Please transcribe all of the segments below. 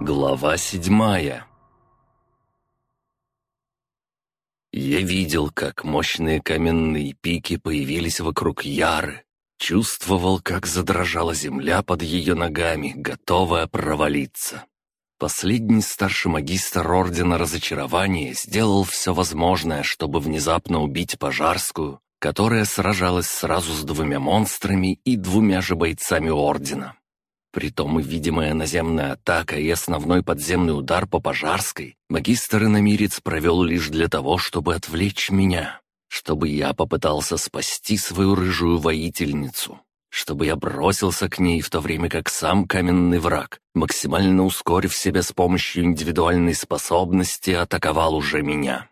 Глава седьмая Я видел, как мощные каменные пики появились вокруг Яры. Чувствовал, как задрожала земля под ее ногами, готовая провалиться. Последний старший магистр Ордена Разочарования сделал все возможное, чтобы внезапно убить Пожарскую, которая сражалась сразу с двумя монстрами и двумя же бойцами Ордена. Притом и видимая наземная атака и основной подземный удар по Пожарской магистр иномирец провел лишь для того, чтобы отвлечь меня, чтобы я попытался спасти свою рыжую воительницу, чтобы я бросился к ней в то время как сам каменный враг, максимально ускорив себя с помощью индивидуальной способности, атаковал уже меня.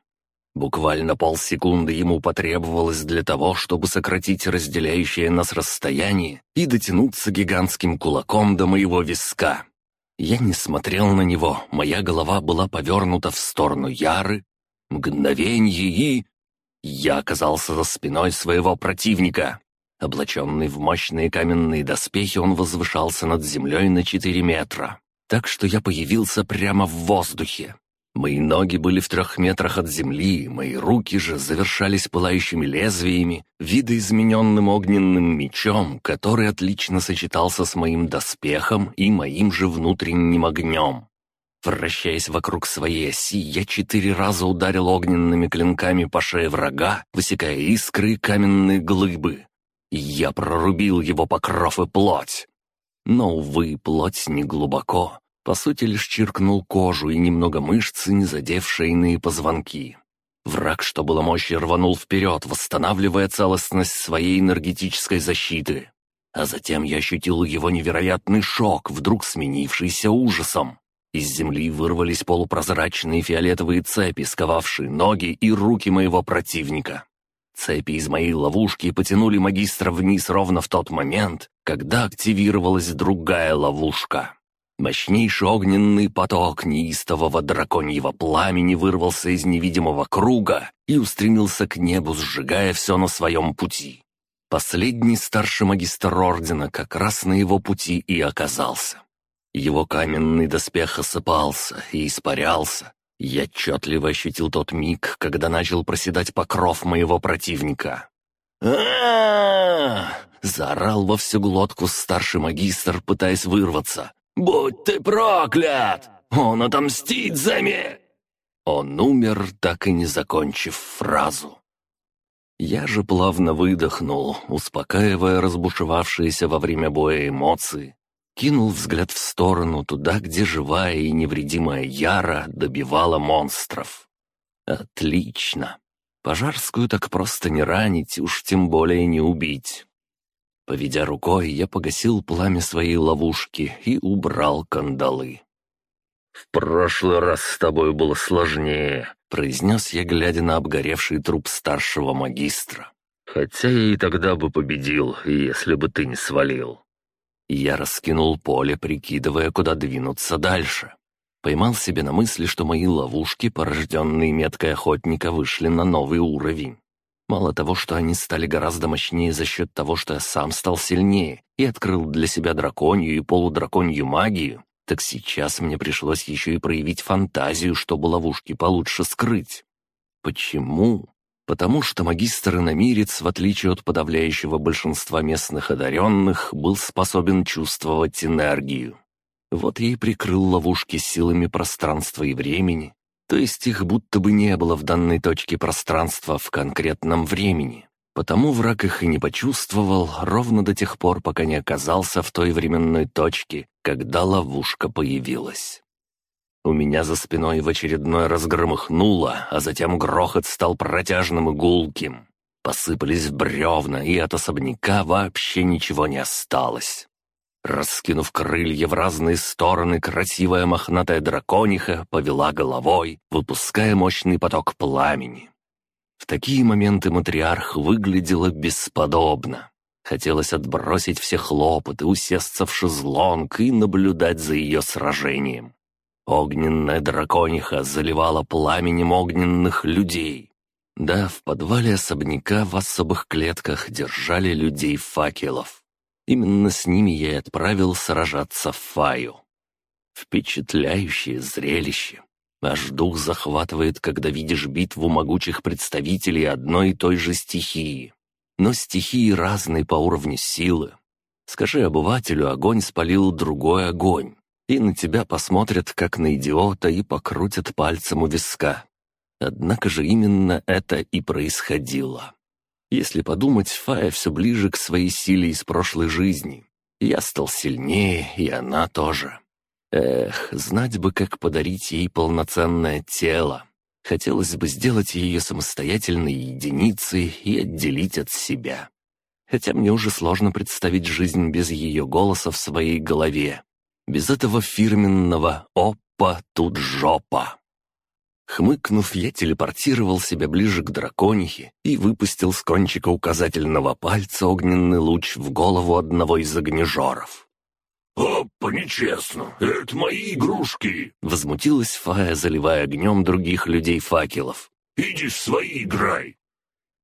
Буквально полсекунды ему потребовалось для того, чтобы сократить разделяющее нас расстояние и дотянуться гигантским кулаком до моего виска. Я не смотрел на него, моя голова была повернута в сторону Яры. Мгновенье и... Я оказался за спиной своего противника. Облаченный в мощные каменные доспехи, он возвышался над землей на четыре метра. Так что я появился прямо в воздухе. Мои ноги были в трех метрах от земли, мои руки же завершались пылающими лезвиями, видоизмененным огненным мечом, который отлично сочетался с моим доспехом и моим же внутренним огнем. Вращаясь вокруг своей оси, я четыре раза ударил огненными клинками по шее врага, высекая искры и каменные глыбы. Я прорубил его покров и плоть. Но, увы, плоть не глубоко, по сути, лишь чиркнул кожу и немного мышцы, не задев шейные позвонки. Враг, что было мощи, рванул вперед, восстанавливая целостность своей энергетической защиты. А затем я ощутил его невероятный шок, вдруг сменившийся ужасом. Из земли вырвались полупрозрачные фиолетовые цепи, сковавшие ноги и руки моего противника. Цепи из моей ловушки потянули магистра вниз ровно в тот момент, когда активировалась другая ловушка. Мощнейший огненный поток неистового драконьего пламени вырвался из невидимого круга и устремился к небу, сжигая все на своем пути. Последний старший магистр Ордена как раз на его пути и оказался. Его каменный доспех осыпался и испарялся. Я отчетливо ощутил тот миг, когда начал проседать покров моего противника. а Заорал во всю глотку старший магистр, пытаясь вырваться. «Будь ты проклят! Он отомстит за меня!» Он умер, так и не закончив фразу. Я же плавно выдохнул, успокаивая разбушевавшиеся во время боя эмоции. Кинул взгляд в сторону, туда, где живая и невредимая Яра добивала монстров. Отлично. Пожарскую так просто не ранить, уж тем более не убить. Поведя рукой, я погасил пламя своей ловушки и убрал кандалы. «В прошлый раз с тобой было сложнее», — произнес я, глядя на обгоревший труп старшего магистра. «Хотя и тогда бы победил, если бы ты не свалил». Я раскинул поле, прикидывая, куда двинуться дальше. Поймал себе на мысли, что мои ловушки, порожденные меткой охотника, вышли на новый уровень. Мало того, что они стали гораздо мощнее за счет того, что я сам стал сильнее и открыл для себя драконью и полудраконью магию, так сейчас мне пришлось еще и проявить фантазию, чтобы ловушки получше скрыть. Почему? Потому что магистр иномирец, в отличие от подавляющего большинства местных одаренных, был способен чувствовать энергию. Вот я и прикрыл ловушки силами пространства и времени, то есть их будто бы не было в данной точке пространства в конкретном времени. Потому враг их и не почувствовал ровно до тех пор, пока не оказался в той временной точке, когда ловушка появилась. У меня за спиной в очередной раз громыхнуло, а затем грохот стал протяжным и гулким. Посыпались бревна, и от особняка вообще ничего не осталось. Раскинув крылья в разные стороны, красивая мохнатая дракониха повела головой, выпуская мощный поток пламени. В такие моменты матриарх выглядела бесподобно. Хотелось отбросить все хлопоты, усесться в шезлонг и наблюдать за ее сражением. Огненная дракониха заливала пламенем огненных людей. Да, в подвале особняка в особых клетках держали людей факелов. Именно с ними я и отправил сражаться в Фаю. Впечатляющее зрелище. Аж дух захватывает, когда видишь битву могучих представителей одной и той же стихии. Но стихии разные по уровню силы. Скажи обывателю, огонь спалил другой огонь, и на тебя посмотрят, как на идиота, и покрутят пальцем у виска. Однако же именно это и происходило. Если подумать, Фая все ближе к своей силе из прошлой жизни. Я стал сильнее, и она тоже. Эх, знать бы, как подарить ей полноценное тело. Хотелось бы сделать ее самостоятельной единицей и отделить от себя. Хотя мне уже сложно представить жизнь без ее голоса в своей голове. Без этого фирменного «Опа, тут жопа». Хмыкнув, я телепортировал себя ближе к драконихе и выпустил с кончика указательного пальца огненный луч в голову одного из огнежоров. «Опа, нечестно! Это мои игрушки!» Возмутилась Фая, заливая огнем других людей факелов. «Иди в свои играй!»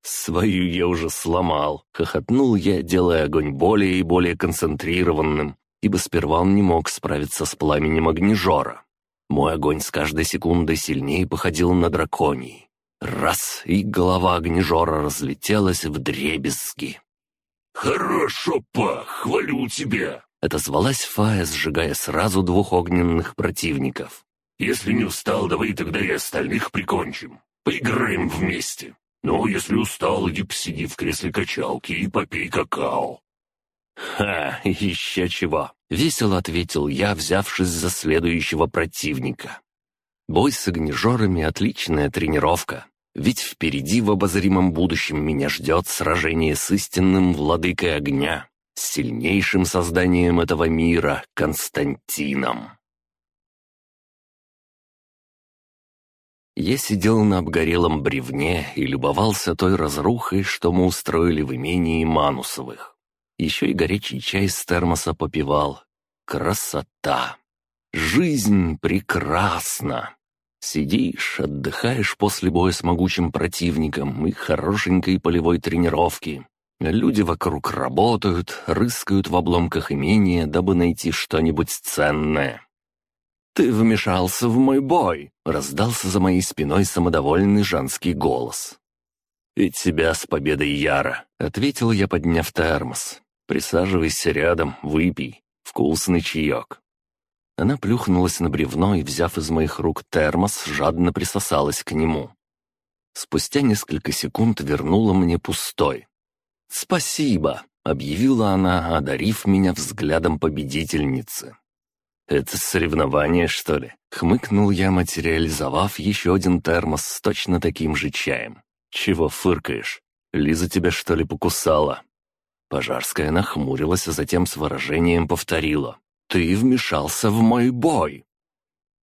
«Свою я уже сломал», — хохотнул я, делая огонь более и более концентрированным, ибо сперва он не мог справиться с пламенем огнежора. Мой огонь с каждой секундой сильнее походил на драконий. Раз, и голова огнежора разлетелась в дребезги. «Хорошо, па, хвалю тебя!» Это звалась Фая, сжигая сразу двух огненных противников. «Если не устал, давай тогда и остальных прикончим. Поиграем вместе. Ну, если устал, иди посиди в кресле качалки и попей какао». «Ха, еще чего!» — весело ответил я, взявшись за следующего противника. Бой с огнежорами — отличная тренировка, ведь впереди в обозримом будущем меня ждет сражение с истинным владыкой огня, с сильнейшим созданием этого мира — Константином. Я сидел на обгорелом бревне и любовался той разрухой, что мы устроили в имении Манусовых. Еще и горячий чай из термоса попивал. Красота! Жизнь прекрасна! Сидишь, отдыхаешь после боя с могучим противником и хорошенькой полевой тренировки. Люди вокруг работают, рыскают в обломках имения, дабы найти что-нибудь ценное. «Ты вмешался в мой бой!» — раздался за моей спиной самодовольный женский голос. «И тебя с победой Яра!» — ответил я, подняв термос. Присаживайся рядом, выпей. Вкусный чаек». Она плюхнулась на бревно и, взяв из моих рук термос, жадно присосалась к нему. Спустя несколько секунд вернула мне пустой. «Спасибо», — объявила она, одарив меня взглядом победительницы. «Это соревнование, что ли?» — хмыкнул я, материализовав еще один термос с точно таким же чаем. «Чего фыркаешь? Лиза тебя, что ли, покусала?» Пожарская нахмурилась, а затем с выражением повторила. «Ты вмешался в мой бой!»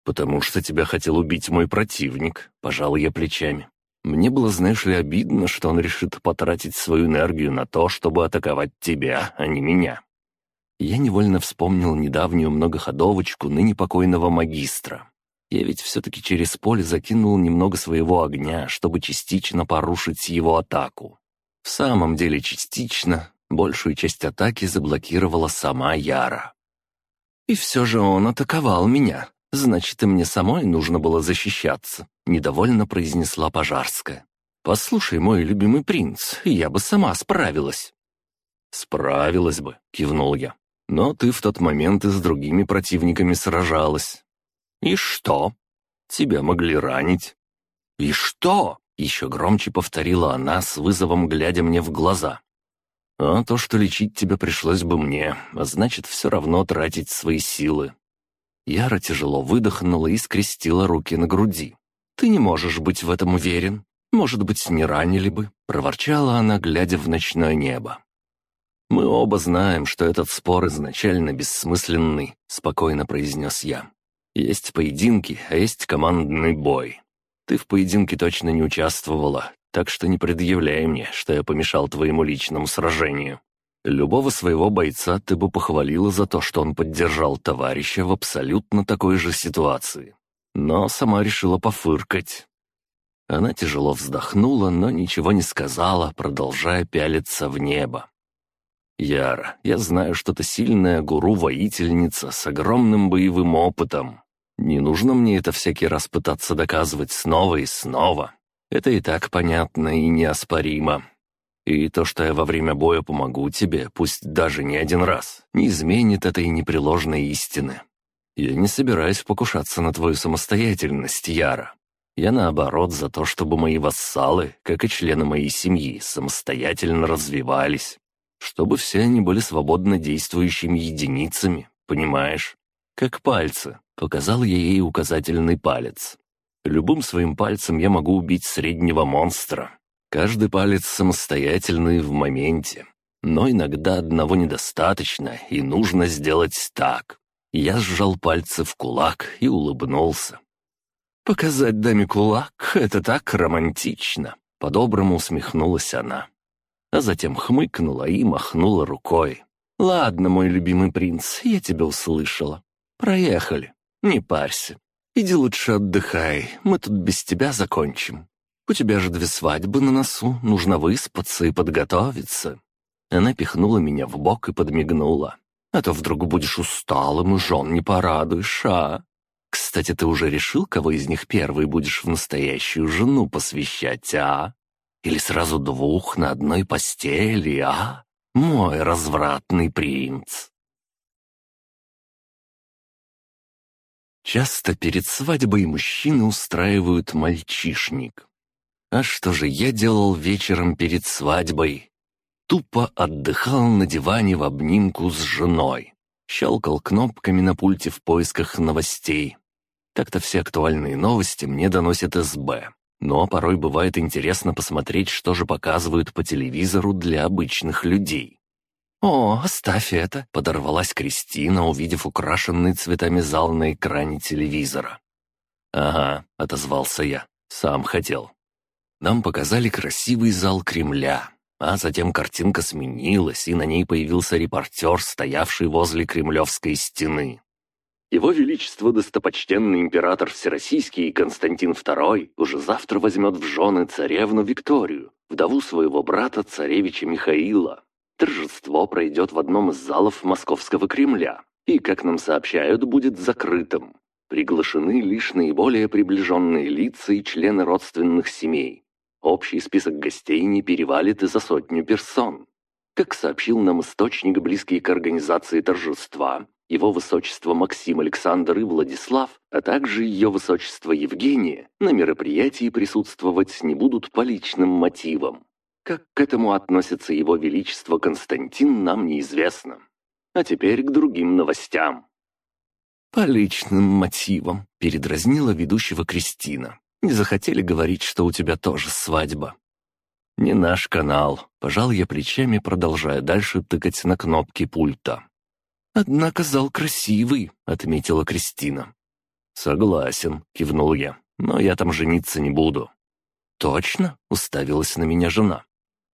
«Потому что тебя хотел убить мой противник», — пожал я плечами. «Мне было, знаешь ли, обидно, что он решит потратить свою энергию на то, чтобы атаковать тебя, а не меня». Я невольно вспомнил недавнюю многоходовочку ныне покойного магистра. Я ведь все-таки через поле закинул немного своего огня, чтобы частично порушить его атаку. В самом деле частично, Большую часть атаки заблокировала сама Яра. «И все же он атаковал меня. Значит, и мне самой нужно было защищаться», — недовольно произнесла Пожарская. «Послушай, мой любимый принц, я бы сама справилась». «Справилась бы», — кивнул я. «Но ты в тот момент и с другими противниками сражалась». «И что?» «Тебя могли ранить». «И что?» — еще громче повторила она с вызовом, глядя мне в глаза. А то, что лечить тебя пришлось бы мне, а значит, все равно тратить свои силы». Яра тяжело выдохнула и скрестила руки на груди. «Ты не можешь быть в этом уверен. Может быть, не ранили бы», — проворчала она, глядя в ночное небо. «Мы оба знаем, что этот спор изначально бессмысленный», — спокойно произнес я. «Есть поединки, а есть командный бой. Ты в поединке точно не участвовала, так что не предъявляй мне, что я помешал твоему личному сражению. Любого своего бойца ты бы похвалила за то, что он поддержал товарища в абсолютно такой же ситуации. Но сама решила пофыркать. Она тяжело вздохнула, но ничего не сказала, продолжая пялиться в небо. «Яра, я знаю, что ты сильная гуру-воительница с огромным боевым опытом. Не нужно мне это всякий раз пытаться доказывать снова и снова. Это и так понятно и неоспоримо. И то, что я во время боя помогу тебе, пусть даже не один раз, не изменит этой непреложной истины. Я не собираюсь покушаться на твою самостоятельность, Яра. Я, наоборот, за то, чтобы мои вассалы, как и члены моей семьи, самостоятельно развивались. Чтобы все они были свободно действующими единицами, понимаешь? Как пальцы. Показал я ей указательный палец. Любым своим пальцем я могу убить среднего монстра. Каждый палец самостоятельный в моменте. Но иногда одного недостаточно, и нужно сделать так. Я сжал пальцы в кулак и улыбнулся. «Показать даме кулак — это так романтично!» По-доброму усмехнулась она. А затем хмыкнула и махнула рукой. «Ладно, мой любимый принц, я тебя услышала. Проехали. Не парься. Иди лучше отдыхай, мы тут без тебя закончим. У тебя же две свадьбы на носу, нужно выспаться и подготовиться». Она пихнула меня в бок и подмигнула. «А то вдруг будешь усталым и жен не порадуешь, а?» Кстати, ты уже решил, кого из них первый будешь в настоящую жену посвящать, а? Или сразу двух на одной постели, а? Мой развратный принц. Часто перед свадьбой мужчины устраивают мальчишник. А что же я делал вечером перед свадьбой? Тупо отдыхал на диване в обнимку с женой. Щелкал кнопками на пульте в поисках новостей. Так-то все актуальные новости мне доносят СБ. Но порой бывает интересно посмотреть, что же показывают по телевизору для обычных людей. «О, оставь это!» — подорвалась Кристина, увидев украшенный цветами зал на экране телевизора. «Ага», — отозвался я, — «сам хотел». Нам показали красивый зал Кремля, а затем картинка сменилась, и на ней появился репортер, стоявший возле кремлевской стены. Его Величество достопочтенный император Всероссийский Константин II уже завтра возьмет в жены царевну Викторию, вдову своего брата царевича Михаила. Торжество пройдет в одном из залов Московского Кремля и, как нам сообщают, будет закрытым. Приглашены лишь наиболее приближенные лица и члены родственных семей. Общий список гостей не перевалит и за сотню персон. Как сообщил нам источник, близкий к организации торжества, его высочество Максим Александр и Владислав, а также ее высочество Евгения на мероприятии присутствовать не будут по личным мотивам. Как к этому относится его величество Константин, нам неизвестно. А теперь к другим новостям. «По личным мотивам», — передразнила ведущего Кристина. Не захотели говорить, что у тебя тоже свадьба». «Не наш канал», — пожал я плечами, продолжая дальше тыкать на кнопки пульта. «Однако зал красивый», — отметила Кристина. «Согласен», — кивнул я, — «но я там жениться не буду». «Точно?» — уставилась на меня жена.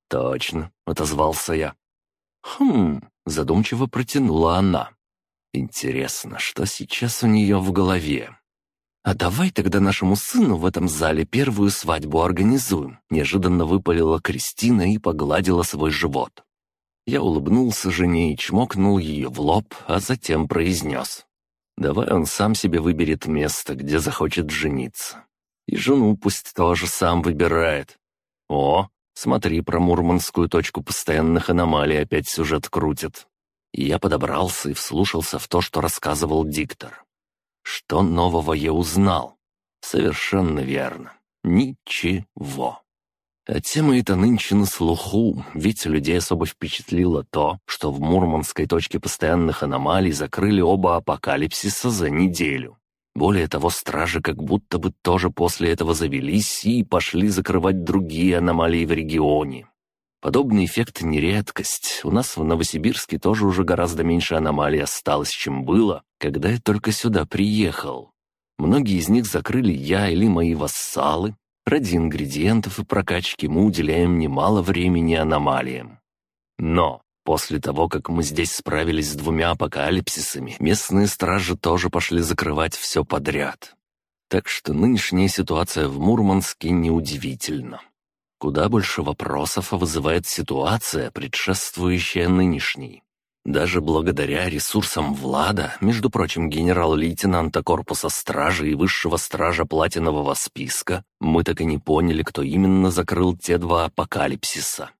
«Точно», — отозвался я. «Хм», — задумчиво протянула она. «Интересно, что сейчас у нее в голове?» «А давай тогда нашему сыну в этом зале первую свадьбу организуем», неожиданно выпалила Кристина и погладила свой живот. Я улыбнулся жене и чмокнул ее в лоб, а затем произнес. «Давай он сам себе выберет место, где захочет жениться. И жену пусть тоже сам выбирает. О, смотри, про мурманскую точку постоянных аномалий опять сюжет крутит». Я подобрался и вслушался в то, что рассказывал диктор. Что нового я узнал? Совершенно верно. Ничего. А тема эта нынче на слуху, ведь людей особо впечатлило то, что в Мурманской точке постоянных аномалий закрыли оба апокалипсиса за неделю. Более того, стражи как будто бы тоже после этого завелись и пошли закрывать другие аномалии в регионе. Подобный эффект не редкость. У нас в Новосибирске тоже уже гораздо меньше аномалий осталось, чем было, когда я только сюда приехал. Многие из них закрыли я или мои вассалы. Ради ингредиентов и прокачки мы уделяем немало времени аномалиям. Но после того, как мы здесь справились с двумя апокалипсисами, местные стражи тоже пошли закрывать все подряд. Так что нынешняя ситуация в Мурманске неудивительна. Куда больше вопросов вызывает ситуация, предшествующая нынешней. Даже благодаря ресурсам Влада, между прочим, генерал-лейтенанта корпуса стражи и высшего стража платинового списка, мы так и не поняли, кто именно закрыл те два апокалипсиса.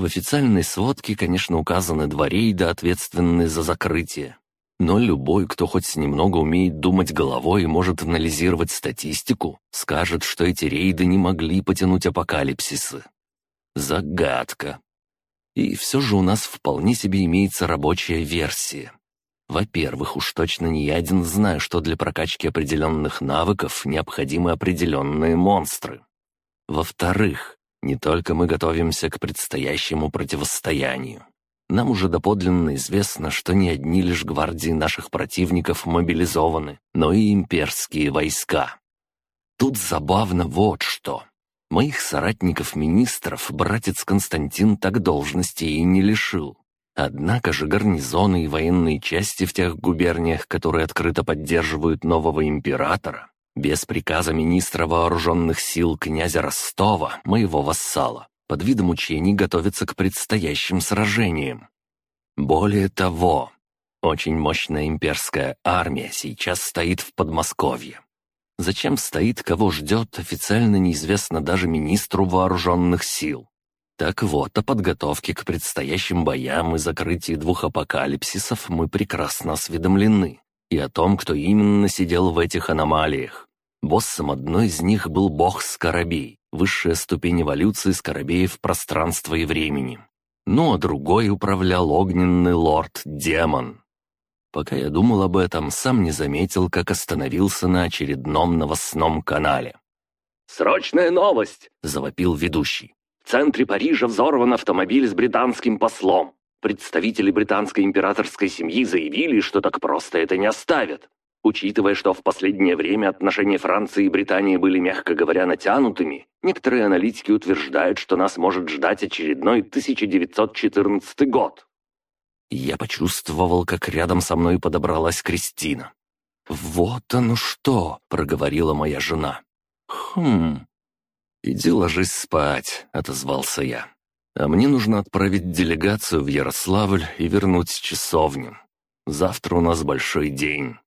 В официальной сводке, конечно, указаны два рейда, ответственные за закрытие. Но любой, кто хоть немного умеет думать головой и может анализировать статистику, скажет, что эти рейды не могли потянуть апокалипсисы. Загадка. И все же у нас вполне себе имеется рабочая версия. Во-первых, уж точно не я один знаю, что для прокачки определенных навыков необходимы определенные монстры. Во-вторых, не только мы готовимся к предстоящему противостоянию. Нам уже доподлинно известно, что не одни лишь гвардии наших противников мобилизованы, но и имперские войска. Тут забавно вот что. Моих соратников-министров братец Константин так должности и не лишил. Однако же гарнизоны и военные части в тех губерниях, которые открыто поддерживают нового императора, без приказа министра вооруженных сил князя Ростова, моего вассала, под видом учений готовятся к предстоящим сражениям. Более того, очень мощная имперская армия сейчас стоит в Подмосковье. Зачем стоит, кого ждет, официально неизвестно даже министру вооруженных сил. Так вот, о подготовке к предстоящим боям и закрытии двух апокалипсисов мы прекрасно осведомлены. И о том, кто именно сидел в этих аномалиях. Боссом одной из них был бог Скоробей, высшая ступень эволюции Скоробеев пространства и времени. Ну а другой управлял огненный лорд-демон. Пока я думал об этом, сам не заметил, как остановился на очередном новостном канале. «Срочная новость!» — завопил ведущий. «В центре Парижа взорван автомобиль с британским послом. Представители британской императорской семьи заявили, что так просто это не оставят. Учитывая, что в последнее время отношения Франции и Британии были, мягко говоря, натянутыми, некоторые аналитики утверждают, что нас может ждать очередной 1914 год. Я почувствовал, как рядом со мной подобралась Кристина. «Вот оно что!» — проговорила моя жена. «Хм...» «Иди ложись спать», — отозвался я. «А мне нужно отправить делегацию в Ярославль и вернуть часовню. Завтра у нас большой день».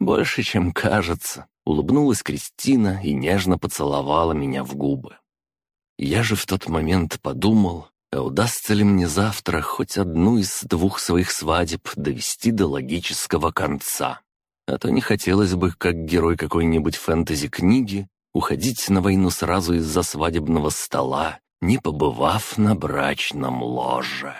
«Больше, чем кажется», — улыбнулась Кристина и нежно поцеловала меня в губы. Я же в тот момент подумал, а удастся ли мне завтра хоть одну из двух своих свадеб довести до логического конца. А то не хотелось бы, как герой какой-нибудь фэнтези-книги, уходить на войну сразу из-за свадебного стола, не побывав на брачном ложе.